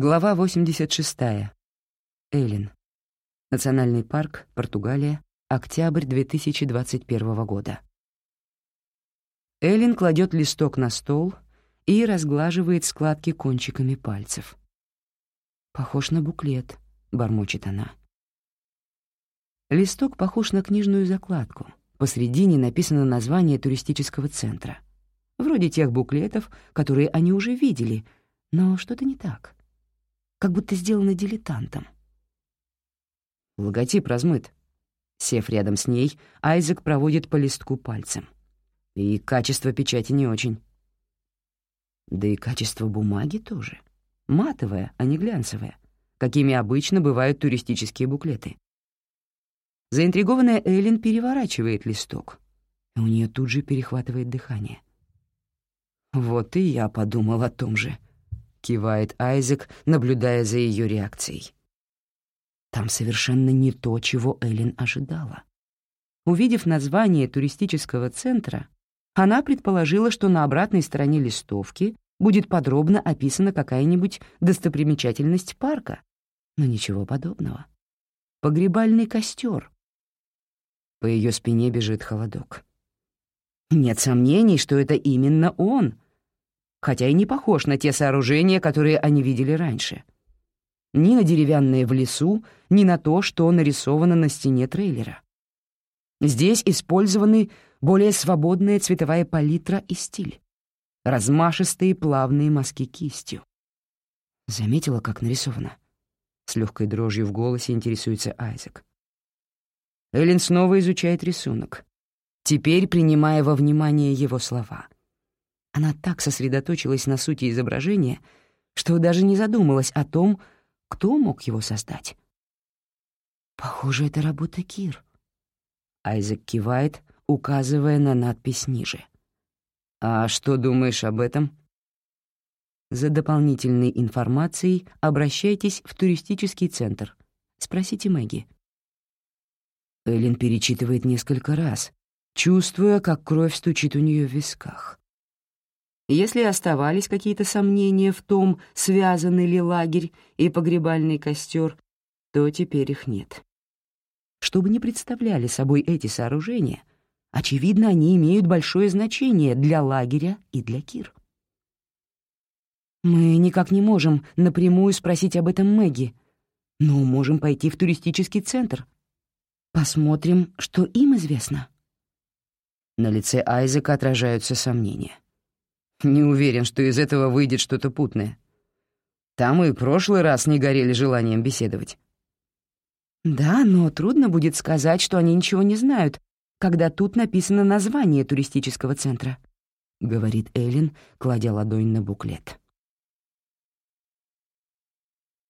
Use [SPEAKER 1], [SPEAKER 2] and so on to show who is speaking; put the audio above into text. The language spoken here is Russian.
[SPEAKER 1] Глава 86. Эллин. Национальный парк, Португалия, октябрь 2021 года. Эллин кладет листок на стол и разглаживает складки кончиками пальцев. «Похож на буклет», — бормочет она. Листок похож на книжную закладку. Посредине написано название туристического центра. Вроде тех буклетов, которые они уже видели, но что-то не так как будто сделано дилетантом. Логотип размыт. Сев рядом с ней, Айзек проводит по листку пальцем. И качество печати не очень. Да и качество бумаги тоже. Матовое, а не глянцевое, какими обычно бывают туристические буклеты. Заинтригованная Эллен переворачивает листок, у нее тут же перехватывает дыхание. Вот и я подумал о том же —— кивает Айзек, наблюдая за ее реакцией. Там совершенно не то, чего Эллен ожидала. Увидев название туристического центра, она предположила, что на обратной стороне листовки будет подробно описана какая-нибудь достопримечательность парка, но ничего подобного. Погребальный костер. По ее спине бежит холодок. Нет сомнений, что это именно он — хотя и не похож на те сооружения, которые они видели раньше. Ни на деревянные в лесу, ни на то, что нарисовано на стене трейлера. Здесь использованы более свободная цветовая палитра и стиль. Размашистые плавные мазки кистью. Заметила, как нарисовано? С легкой дрожью в голосе интересуется Айзек. Эллен снова изучает рисунок, теперь принимая во внимание его слова — она так сосредоточилась на сути изображения, что даже не задумалась о том, кто мог его создать. «Похоже, это работа Кир». Айзек кивает, указывая на надпись ниже. «А что думаешь об этом?» За дополнительной информацией обращайтесь в туристический центр. Спросите Мэгги. Эллен перечитывает несколько раз, чувствуя, как кровь стучит у нее в висках. Если оставались какие-то сомнения в том, связаны ли лагерь и погребальный костер, то теперь их нет. Что бы ни представляли собой эти сооружения, очевидно, они имеют большое значение для лагеря и для Кир. Мы никак не можем напрямую спросить об этом Мэгги, но можем пойти в туристический центр. Посмотрим, что им известно. На лице Айзека отражаются сомнения. Не уверен, что из этого выйдет что-то путное. Там и прошлый раз не горели желанием беседовать. Да, но трудно будет сказать, что они ничего не знают, когда тут написано название туристического центра, — говорит Эллен, кладя ладонь на буклет.